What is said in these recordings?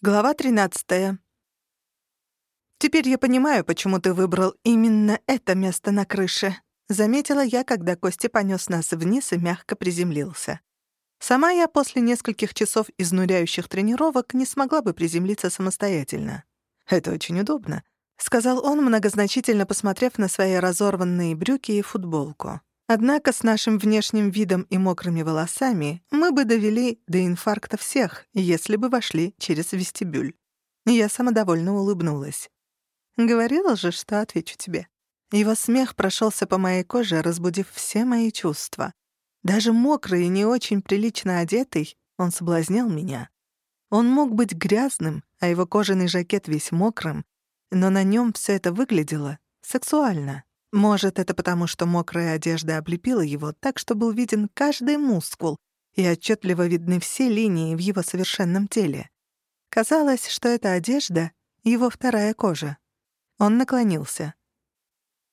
Глава 13. «Теперь я понимаю, почему ты выбрал именно это место на крыше», — заметила я, когда Костя понёс нас вниз и мягко приземлился. Сама я после нескольких часов изнуряющих тренировок не смогла бы приземлиться самостоятельно. «Это очень удобно», — сказал он, многозначительно посмотрев на свои разорванные брюки и футболку. Однако с нашим внешним видом и мокрыми волосами мы бы довели до инфаркта всех, если бы вошли через вестибюль. Я самодовольно улыбнулась. Говорила же, что отвечу тебе. Его смех прошелся по моей коже, разбудив все мои чувства. Даже мокрый и не очень прилично одетый, он соблазнял меня. Он мог быть грязным, а его кожаный жакет весь мокрым, но на нем все это выглядело сексуально. Может, это потому, что мокрая одежда облепила его так, что был виден каждый мускул и отчетливо видны все линии в его совершенном теле. Казалось, что эта одежда — его вторая кожа. Он наклонился.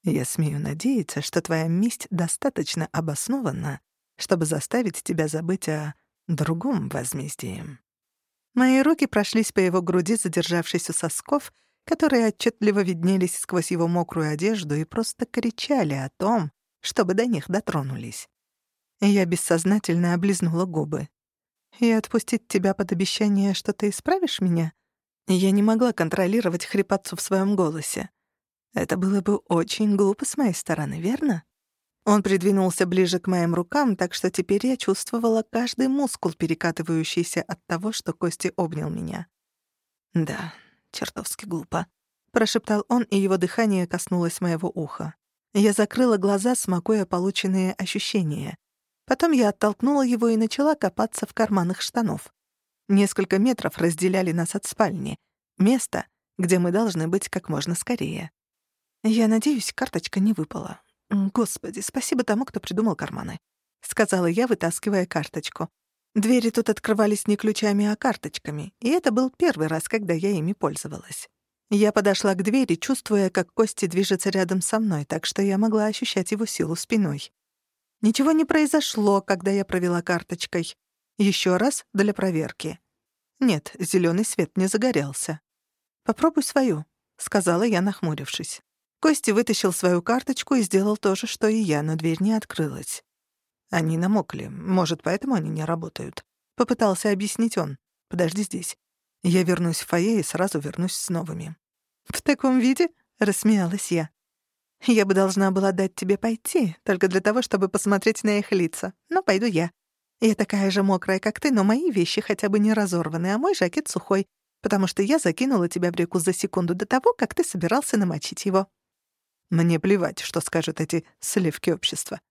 «Я смею надеяться, что твоя месть достаточно обоснована, чтобы заставить тебя забыть о другом возмездии». Мои руки прошлись по его груди, задержавшись у сосков — которые отчетливо виднелись сквозь его мокрую одежду и просто кричали о том, чтобы до них дотронулись. Я бессознательно облизнула губы. «И отпустить тебя под обещание, что ты исправишь меня?» Я не могла контролировать хрипотцу в своем голосе. Это было бы очень глупо с моей стороны, верно? Он придвинулся ближе к моим рукам, так что теперь я чувствовала каждый мускул, перекатывающийся от того, что Кости обнял меня. Да, чертовски глупо», — прошептал он, и его дыхание коснулось моего уха. Я закрыла глаза, смакуя полученные ощущения. Потом я оттолкнула его и начала копаться в карманах штанов. Несколько метров разделяли нас от спальни. Место, где мы должны быть как можно скорее. Я надеюсь, карточка не выпала. Господи, спасибо тому, кто придумал карманы. Сказала я, вытаскивая карточку. Двери тут открывались не ключами, а карточками, и это был первый раз, когда я ими пользовалась. Я подошла к двери, чувствуя, как Кости движется рядом со мной, так что я могла ощущать его силу спиной. Ничего не произошло, когда я провела карточкой. Еще раз для проверки. Нет, зеленый свет не загорелся. «Попробуй свою», — сказала я, нахмурившись. Кости вытащил свою карточку и сделал то же, что и я, но дверь не открылась. Они намокли. Может, поэтому они не работают. Попытался объяснить он. Подожди здесь. Я вернусь в фойе и сразу вернусь с новыми. В таком виде? Рассмеялась я. Я бы должна была дать тебе пойти, только для того, чтобы посмотреть на их лица. Но пойду я. Я такая же мокрая, как ты, но мои вещи хотя бы не разорваны, а мой жакет сухой, потому что я закинула тебя в реку за секунду до того, как ты собирался намочить его. Мне плевать, что скажут эти сливки общества.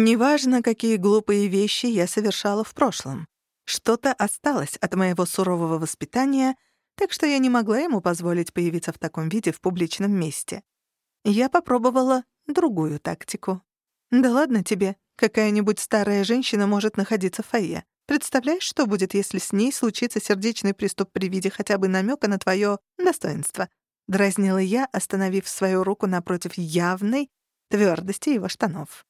Неважно, какие глупые вещи я совершала в прошлом. Что-то осталось от моего сурового воспитания, так что я не могла ему позволить появиться в таком виде в публичном месте. Я попробовала другую тактику. «Да ладно тебе, какая-нибудь старая женщина может находиться в фойе. Представляешь, что будет, если с ней случится сердечный приступ при виде хотя бы намека на твое достоинство?» Дразнила я, остановив свою руку напротив явной твердости его штанов.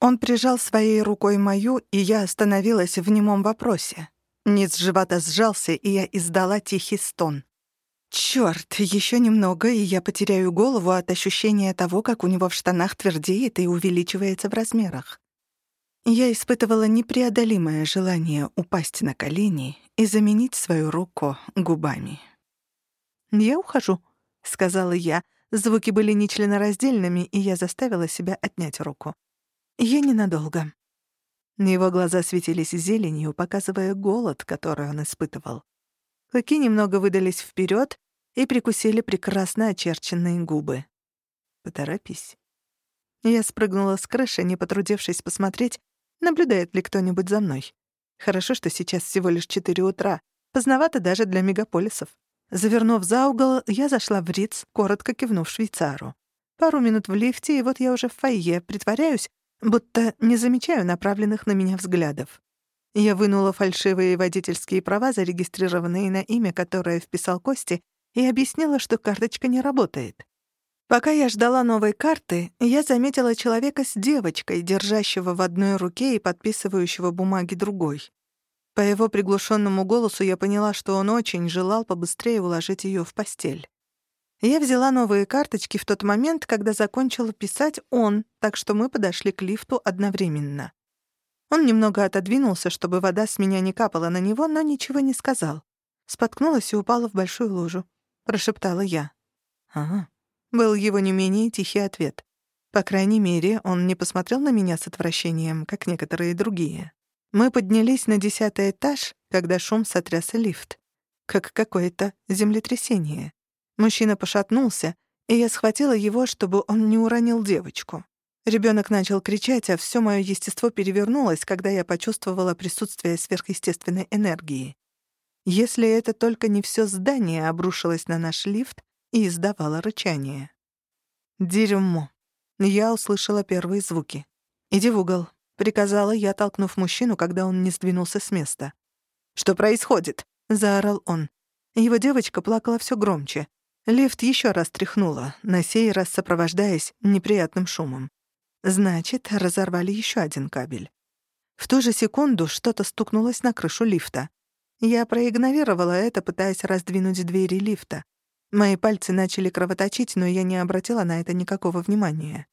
Он прижал своей рукой мою, и я остановилась в немом вопросе. Низ живота сжался, и я издала тихий стон. Чёрт, ещё немного, и я потеряю голову от ощущения того, как у него в штанах твердеет и увеличивается в размерах. Я испытывала непреодолимое желание упасть на колени и заменить свою руку губами. «Я ухожу», — сказала я. Звуки были нечленораздельными, и я заставила себя отнять руку. «Я ненадолго». Его глаза светились зеленью, показывая голод, который он испытывал. Клыки немного выдались вперед и прикусили прекрасно очерченные губы. «Поторопись». Я спрыгнула с крыши, не потрудившись посмотреть, наблюдает ли кто-нибудь за мной. Хорошо, что сейчас всего лишь четыре утра. Поздновато даже для мегаполисов. Завернув за угол, я зашла в Риц, коротко кивнув швейцару. Пару минут в лифте, и вот я уже в фойе, притворяюсь, будто не замечаю направленных на меня взглядов. Я вынула фальшивые водительские права, зарегистрированные на имя, которое вписал Кости, и объяснила, что карточка не работает. Пока я ждала новой карты, я заметила человека с девочкой, держащего в одной руке и подписывающего бумаги другой. По его приглушенному голосу я поняла, что он очень желал побыстрее уложить ее в постель. Я взяла новые карточки в тот момент, когда закончила писать он, так что мы подошли к лифту одновременно. Он немного отодвинулся, чтобы вода с меня не капала на него, но ничего не сказал. Споткнулась и упала в большую лужу. Прошептала я. «Ага». Был его не менее тихий ответ. По крайней мере, он не посмотрел на меня с отвращением, как некоторые другие. Мы поднялись на десятый этаж, когда шум сотряс лифт. Как какое-то землетрясение. Мужчина пошатнулся, и я схватила его, чтобы он не уронил девочку. Ребенок начал кричать, а все мое естество перевернулось, когда я почувствовала присутствие сверхъестественной энергии. Если это только не все здание обрушилось на наш лифт и издавало рычание. Дерьмо. Я услышала первые звуки. «Иди в угол», — приказала я, толкнув мужчину, когда он не сдвинулся с места. «Что происходит?» — заорал он. Его девочка плакала все громче. Лифт еще раз тряхнуло, на сей раз сопровождаясь неприятным шумом. Значит, разорвали еще один кабель. В ту же секунду что-то стукнулось на крышу лифта. Я проигнорировала это, пытаясь раздвинуть двери лифта. Мои пальцы начали кровоточить, но я не обратила на это никакого внимания.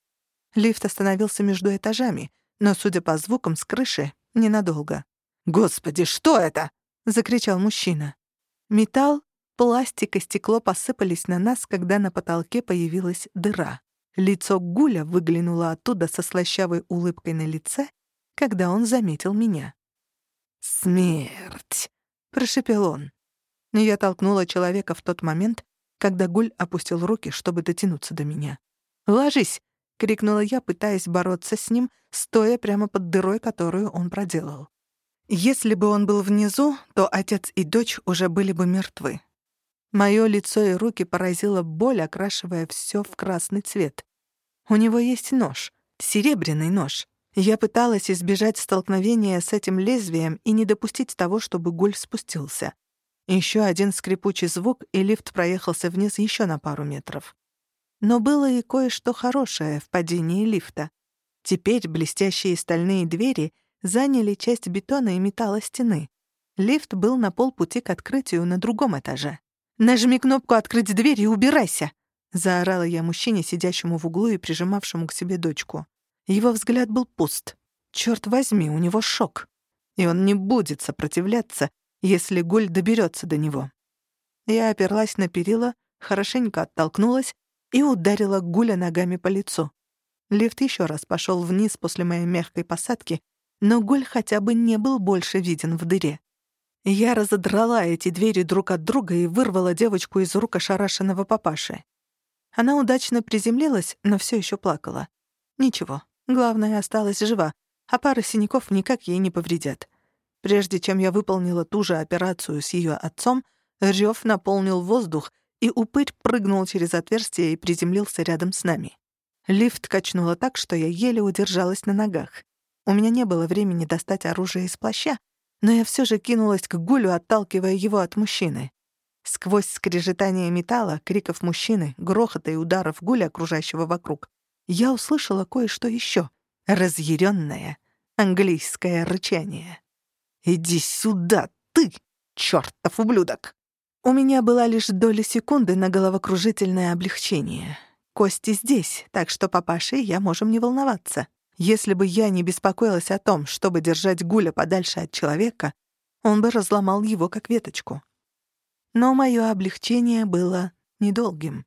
Лифт остановился между этажами, но, судя по звукам с крыши, ненадолго. «Господи, что это?» — закричал мужчина. Металл, пластик и стекло посыпались на нас, когда на потолке появилась дыра. Лицо Гуля выглянуло оттуда со слащавой улыбкой на лице, когда он заметил меня. «Смерть!» — прошепел он. Я толкнула человека в тот момент, когда Гуль опустил руки, чтобы дотянуться до меня. «Ложись!» — крикнула я, пытаясь бороться с ним, стоя прямо под дырой, которую он проделал. Если бы он был внизу, то отец и дочь уже были бы мертвы. Моё лицо и руки поразила боль, окрашивая всё в красный цвет. У него есть нож, серебряный нож. Я пыталась избежать столкновения с этим лезвием и не допустить того, чтобы Гуль спустился. Еще один скрипучий звук, и лифт проехался вниз еще на пару метров. Но было и кое-что хорошее в падении лифта. Теперь блестящие стальные двери заняли часть бетона и металла стены. Лифт был на полпути к открытию на другом этаже. «Нажми кнопку «Открыть дверь» и убирайся!» — заорала я мужчине, сидящему в углу и прижимавшему к себе дочку. Его взгляд был пуст. Черт возьми, у него шок. И он не будет сопротивляться, если Гуль доберется до него. Я оперлась на перила, хорошенько оттолкнулась и ударила Гуля ногами по лицу. Лифт еще раз пошел вниз после моей мягкой посадки, но Гуль хотя бы не был больше виден в дыре. Я разодрала эти двери друг от друга и вырвала девочку из рук ошарашенного папаши. Она удачно приземлилась, но все еще плакала. Ничего, главное, осталась жива, а пара синяков никак ей не повредят. Прежде чем я выполнила ту же операцию с ее отцом, рев наполнил воздух, и упырь прыгнул через отверстие и приземлился рядом с нами. Лифт качнуло так, что я еле удержалась на ногах. У меня не было времени достать оружие из плаща, но я все же кинулась к Гулю, отталкивая его от мужчины. Сквозь скрежетание металла, криков мужчины, грохота и ударов Гуля, окружающего вокруг, я услышала кое-что еще — разъяренное английское рычание. «Иди сюда, ты, чертов ублюдок!» У меня была лишь доля секунды на головокружительное облегчение. Кости здесь, так что папаша я можем не волноваться. Если бы я не беспокоилась о том, чтобы держать Гуля подальше от человека, он бы разломал его как веточку. Но мое облегчение было недолгим.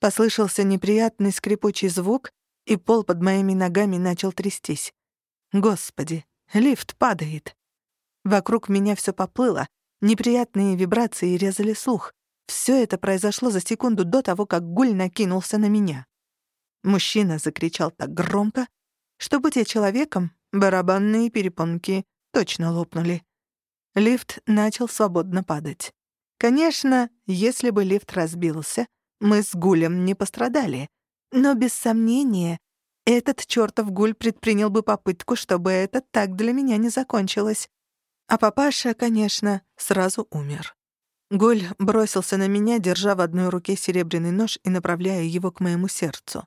Послышался неприятный скрипучий звук, и пол под моими ногами начал трястись. Господи, лифт падает. Вокруг меня все поплыло, неприятные вибрации резали слух. Все это произошло за секунду до того, как Гуль накинулся на меня. Мужчина закричал так громко, что, будь я человеком, барабанные перепонки точно лопнули. Лифт начал свободно падать. Конечно, если бы лифт разбился, мы с Гулем не пострадали. Но без сомнения, этот чёртов Гуль предпринял бы попытку, чтобы это так для меня не закончилось. А папаша, конечно, сразу умер. Голь бросился на меня, держа в одной руке серебряный нож и направляя его к моему сердцу.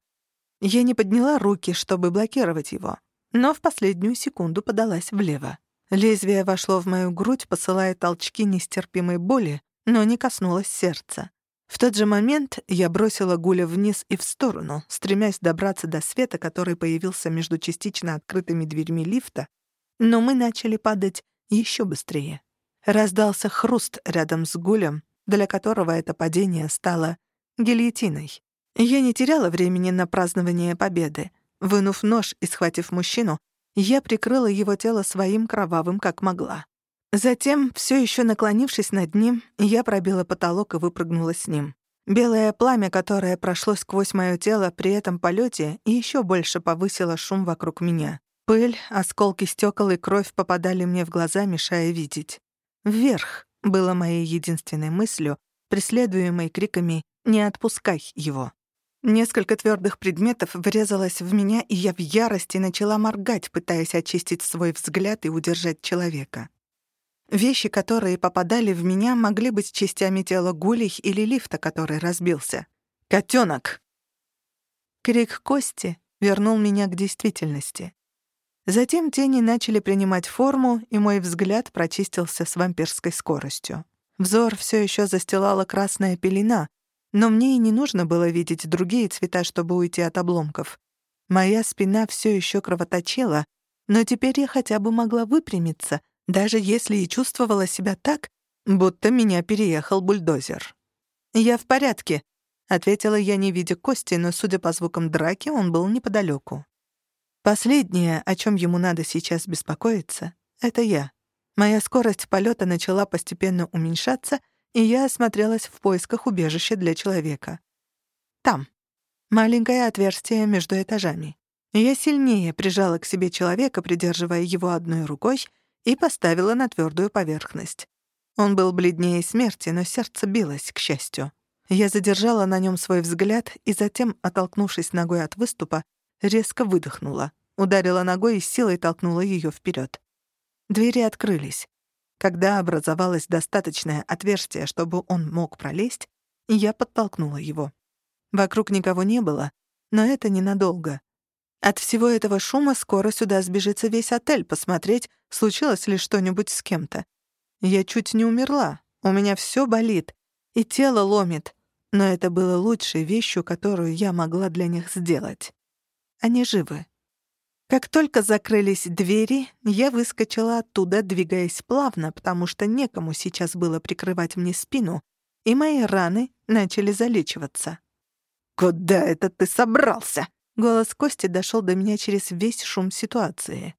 Я не подняла руки, чтобы блокировать его, но в последнюю секунду подалась влево. Лезвие вошло в мою грудь, посылая толчки нестерпимой боли, но не коснулось сердца. В тот же момент я бросила Гуля вниз и в сторону, стремясь добраться до света, который появился между частично открытыми дверьми лифта, но мы начали падать еще быстрее. Раздался хруст рядом с Гулем, для которого это падение стало гильотиной. Я не теряла времени на празднование победы. Вынув нож и схватив мужчину, я прикрыла его тело своим кровавым, как могла. Затем, все еще наклонившись над ним, я пробила потолок и выпрыгнула с ним. Белое пламя, которое прошло сквозь мое тело при этом полете, еще больше повысило шум вокруг меня. Пыль, осколки стекол и кровь попадали мне в глаза, мешая видеть. «Вверх» было моей единственной мыслью, преследуемой криками «Не отпускай его». Несколько твердых предметов врезалось в меня, и я в ярости начала моргать, пытаясь очистить свой взгляд и удержать человека. Вещи, которые попадали в меня, могли быть частями тела гулей или лифта, который разбился. «Котёнок!» Крик Кости вернул меня к действительности. Затем тени начали принимать форму, и мой взгляд прочистился с вампирской скоростью. Взор все еще застилала красная пелена, но мне и не нужно было видеть другие цвета, чтобы уйти от обломков. Моя спина все еще кровоточила, но теперь я хотя бы могла выпрямиться, даже если и чувствовала себя так, будто меня переехал бульдозер. «Я в порядке», — ответила я, не видя Кости, но, судя по звукам драки, он был неподалеку. Последнее, о чем ему надо сейчас беспокоиться, — это я. Моя скорость полета начала постепенно уменьшаться, и я осмотрелась в поисках убежища для человека. Там. Маленькое отверстие между этажами. Я сильнее прижала к себе человека, придерживая его одной рукой, и поставила на твердую поверхность. Он был бледнее смерти, но сердце билось, к счастью. Я задержала на нем свой взгляд и затем, оттолкнувшись ногой от выступа, резко выдохнула, ударила ногой и силой толкнула ее вперед. Двери открылись. Когда образовалось достаточное отверстие, чтобы он мог пролезть, я подтолкнула его. Вокруг никого не было, но это ненадолго. От всего этого шума скоро сюда сбежится весь отель посмотреть, случилось ли что-нибудь с кем-то. Я чуть не умерла, у меня все болит, и тело ломит, но это было лучшей вещью, которую я могла для них сделать. Они живы. Как только закрылись двери, я выскочила оттуда, двигаясь плавно, потому что некому сейчас было прикрывать мне спину, и мои раны начали залечиваться. «Куда это ты собрался?» Голос Кости дошел до меня через весь шум ситуации.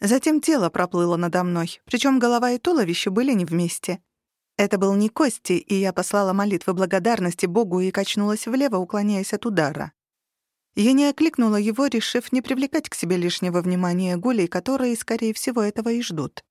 Затем тело проплыло надо мной, причем голова и туловище были не вместе. Это был не Кости, и я послала молитвы благодарности Богу и качнулась влево, уклоняясь от удара. Я не окликнула его, решив не привлекать к себе лишнего внимания гулей, которые, скорее всего, этого и ждут.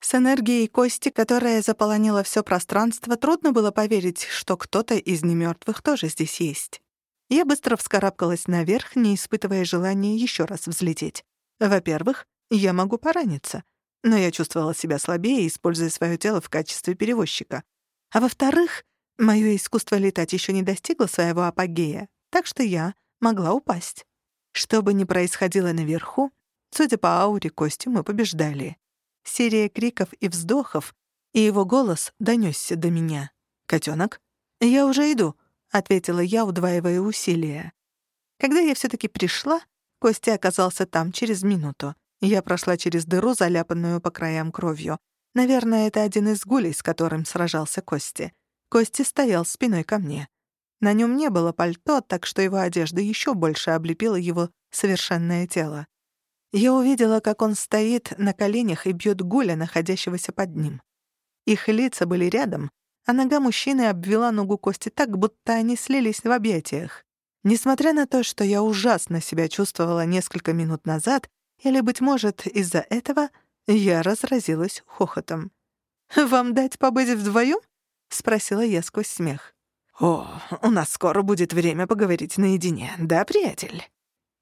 С энергией кости, которая заполонила все пространство, трудно было поверить, что кто-то из немертвых тоже здесь есть. Я быстро вскарабкалась наверх, не испытывая желания еще раз взлететь. Во-первых, я могу пораниться, но я чувствовала себя слабее, используя свое тело в качестве перевозчика. А во-вторых, мое искусство летать еще не достигло своего апогея, так что я могла упасть. Что бы ни происходило наверху, судя по ауре Кости, мы побеждали. Серия криков и вздохов, и его голос донёсся до меня. «Котёнок?» «Я уже иду», — ответила я, удваивая усилия. Когда я всё-таки пришла, Костя оказался там через минуту. Я прошла через дыру, заляпанную по краям кровью. Наверное, это один из гулей, с которым сражался Кости. Кости стоял спиной ко мне. На нем не было пальто, так что его одежда еще больше облепила его совершенное тело. Я увидела, как он стоит на коленях и бьет Гуля, находящегося под ним. Их лица были рядом, а нога мужчины обвела ногу Кости так, будто они слились в объятиях. Несмотря на то, что я ужасно себя чувствовала несколько минут назад, или, быть может, из-за этого, я разразилась хохотом. «Вам дать побыть вдвоем?» — спросила я сквозь смех. «О, у нас скоро будет время поговорить наедине, да, приятель?»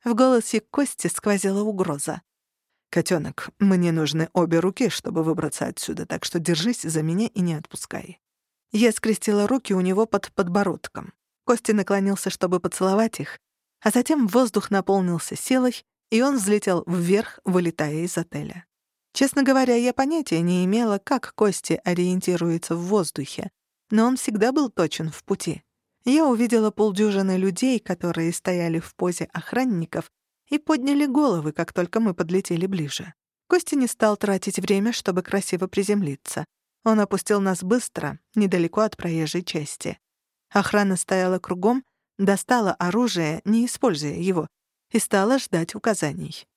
В голосе Кости сквозила угроза. «Котёнок, мне нужны обе руки, чтобы выбраться отсюда, так что держись за меня и не отпускай». Я скрестила руки у него под подбородком. Кости наклонился, чтобы поцеловать их, а затем воздух наполнился силой, и он взлетел вверх, вылетая из отеля. Честно говоря, я понятия не имела, как Кости ориентируется в воздухе, но он всегда был точен в пути. Я увидела полдюжины людей, которые стояли в позе охранников и подняли головы, как только мы подлетели ближе. Костя не стал тратить время, чтобы красиво приземлиться. Он опустил нас быстро, недалеко от проезжей части. Охрана стояла кругом, достала оружие, не используя его, и стала ждать указаний.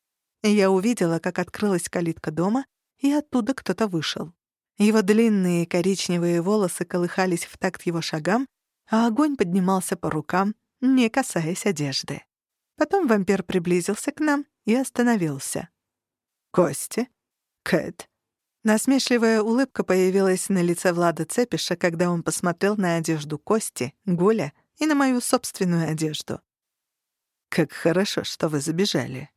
Я увидела, как открылась калитка дома, и оттуда кто-то вышел. Его длинные коричневые волосы колыхались в такт его шагам, а огонь поднимался по рукам, не касаясь одежды. Потом вампир приблизился к нам и остановился. «Кости? Кэт?» Насмешливая улыбка появилась на лице Влада Цепиша, когда он посмотрел на одежду Кости, Гуля и на мою собственную одежду. «Как хорошо, что вы забежали.